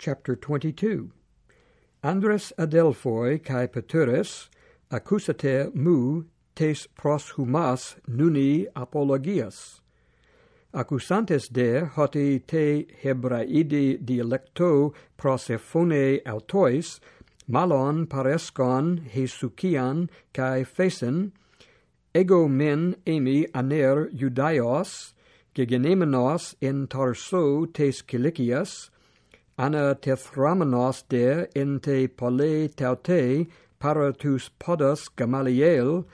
chapter 22. Andres Adelphoi cae Petures accusate mu tes pros humas nuni apologias. Accusantes de hoti te Hebraidi dialecto prosephone autois malon parescon hesukian cae fesen, ego men emi aner judaios, gegenemenos in Tarso tes Cilicias, ana tethramenos de ente pole taute paratus podos gamaliel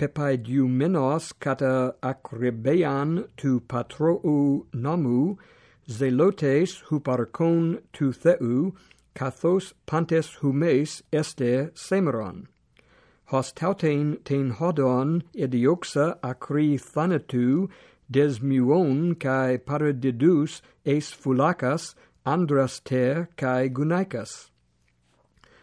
pepaidumenos kata acribean tu patrou nomu zelotes huparkon tu theu kathos pantes humes este semeron. Hos tautein ten hodon idioxa acri thanatu desmuon kai paradidus es fulacas Andraster kai Gunaikas.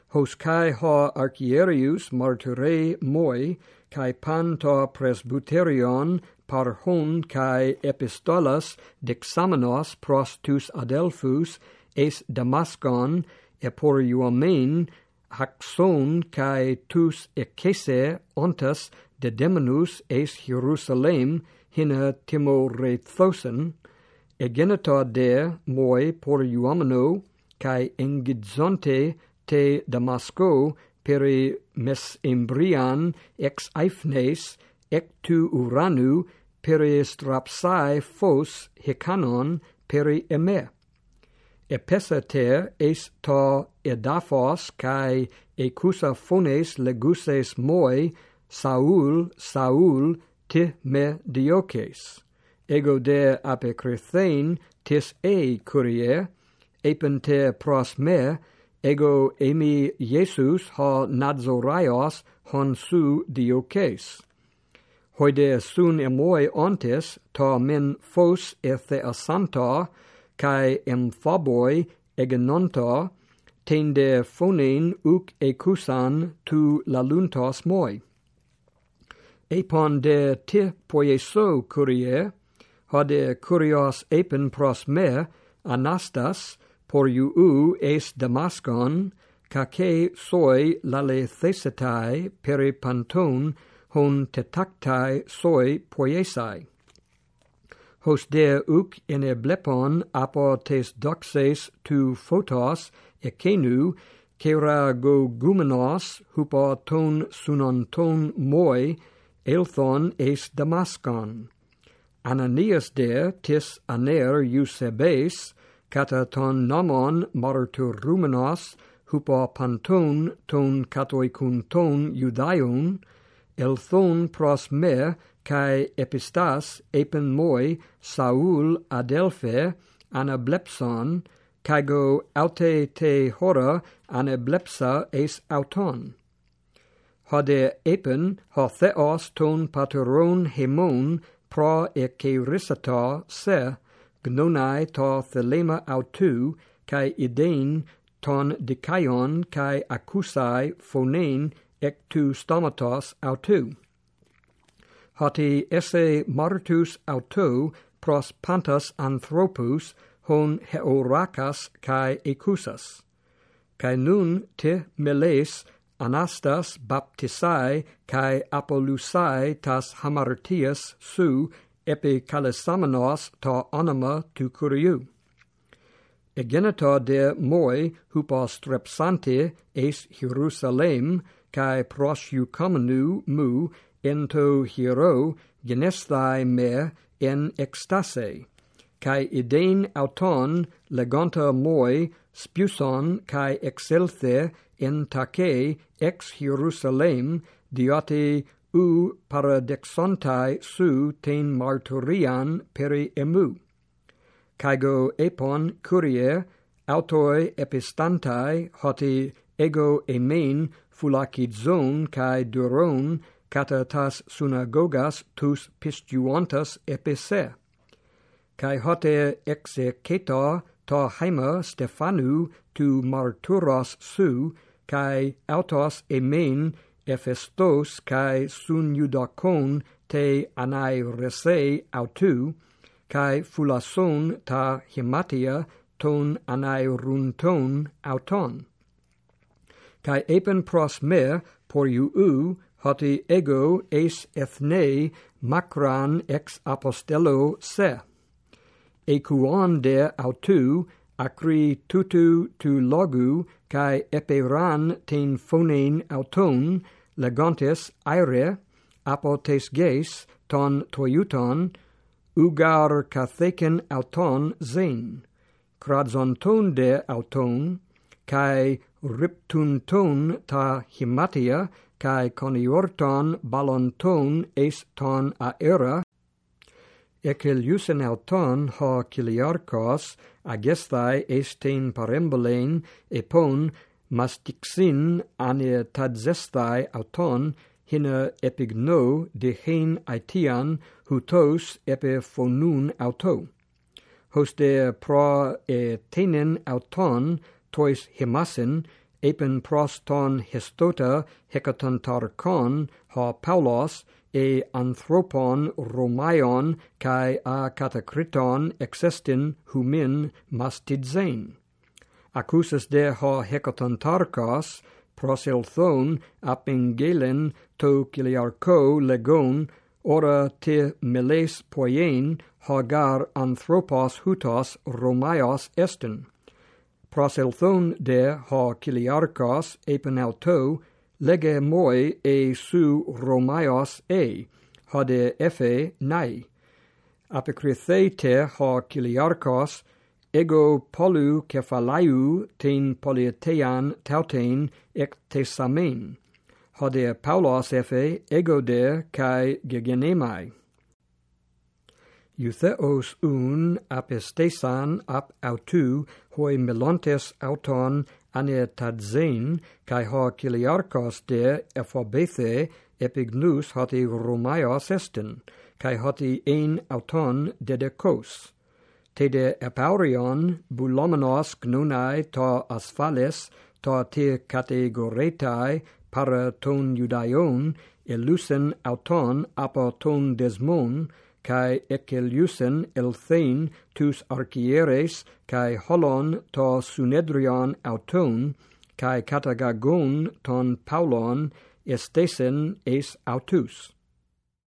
Hos kai ha archierius martyrei moi, kai panta presbyterion par hon kai epistolas dexamenos pros tus adelphus es damascon eporiumen haxon kai tus ekese ontas de demonus es Jerusalem hina timoretosen egenita de moi por Iuamno, cae engidzonte te Damasco peri mesembrian ex Aifnes, ec tu Uranu, peri strapsae fos hecanon peri eme. Epesater es ta edaphos cae ecusa phones leguses moi, Saul, Saul, te me dioces ego de apekrithein tis e curie, epente pros me, ego emi Iesus ha Nazoraios hon su dioces Hoide sun emoi ontes ta men fos ethe asanta kai em emphoboi egenonta, tende phonein uk ecusan tu laluntos moi. Epon de te poieso curie, hode curios epen pros me anastas por iu es damascon kake soi lale thesetai peri panton hon tetactai soi poiesai. Hos de uc in eblepon apo tes doxes tu photos ekenu kera go gumenos hupo ton sunon ton moi elthon es damascon. Ananias de tis aner eusebes kata ton nomon martyrumenos hupo panton ton katoikun ton judaion elthon pros me kai epistas epen moi saul adelphe anablepson kago aute te hora anablepsa es auton. Hode epen ho theos ton pateron hemon pro ecerisata se gnonai to thelema autu kai idein ton dikaion kai akusai phonein ek tu stomatos autu hoti esse martus autu pros pantas anthropus hon heorakas kai ecusas. Kai nun te meles Anastas baptisai kai apolusai tas hamartias su epi kalesamenos ta anima tu curiu. Egenita de moi hupos trepsante es Hierusalem kai pros iucomenu mu ento hiero genestai me en extase, kai idein auton legonta moi spuson kai excelthe in Takei ex Hierusalem diote u paradexontai su ten marturian peri emu. Caigo epon curie autoi epistantai hoti ego emen fulacizon cae duron cata tas synagogas tus pistuantas epise. Cae hote execetor ta haima Stephanu tu marturos su, kai autos emen Ephestos kai sun Judacon te anai rese autu, kai fulason ta hematia ton anai runton auton. Kai epen pros me, por iu hoti ego eis ethne macran ex apostello se equonde autu acri tutu tu logu kai eperan ten phonein auton legontes aere apotes geis ton toiuton ugar katheken auton zein. Kradzonton de auton kai riptunton ta himatia kai coniorton balonton es ton aera Εκελιούσεν auton ha kiliarkos agestai εστιν parembolein epon mastixin ane tadzestai auton hine epigno de hen aitian hutos epe phonun auto hoste pro e tenen auton tois himasin epen proston histota hecaton tarkon ha paulos e anthropon Romaion kai a katakriton existin humin mastidzein. Acusus de ho hecatontarchos proselthon apingelen to kiliarko legon ora te meles poien hagar anthropos hutos romaios estin. Proselthon de ho kiliarchos epenauto lege moi e su romaios e, hode efe nai. Apikrithe te ha kiliarkos, ego polu kephalaiu ten polietean tautein ek tesamen. Hode paulos efe ego de kai gegenemai. Eutheos un apestesan ap autou hoi melontes auton Anetadzein kai ho kiliarkos de ephobethe epignus hoti romaios estin, kai hoti ein auton dedekos. Te de epaurion bulomenos gnonai to asphales to te categoretai para ton judaion elusen auton apo ton desmon cae Eceliusen elthein tus archieres, cae Holon to Sunedrion auton, cae Catagagon ton Paulon estesen es autus.